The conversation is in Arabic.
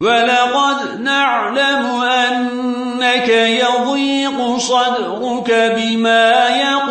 ولقد نعلم أنك يضيق صدرك بما يقول